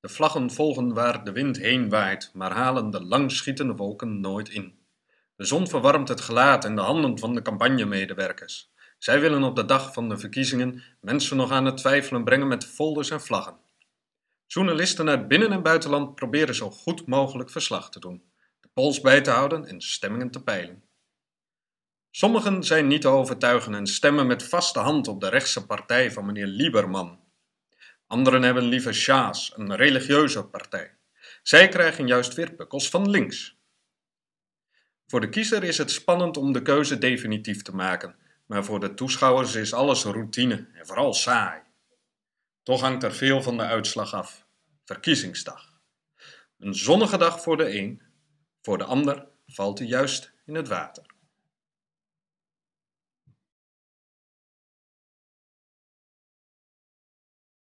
De vlaggen volgen waar de wind heen waait, maar halen de langschietende wolken nooit in. De zon verwarmt het gelaat en de handen van de campagnemedewerkers. Zij willen op de dag van de verkiezingen mensen nog aan het twijfelen brengen met folders en vlaggen. Journalisten uit binnen- en buitenland proberen zo goed mogelijk verslag te doen, de pols bij te houden en stemmingen te peilen. Sommigen zijn niet te overtuigen en stemmen met vaste hand op de rechtse partij van meneer Lieberman. Anderen hebben liever Sjaas, een religieuze partij. Zij krijgen juist weer pukkels van links. Voor de kiezer is het spannend om de keuze definitief te maken, maar voor de toeschouwers is alles routine en vooral saai. Toch hangt er veel van de uitslag af. Verkiezingsdag. Een zonnige dag voor de een, voor de ander valt hij juist in het water.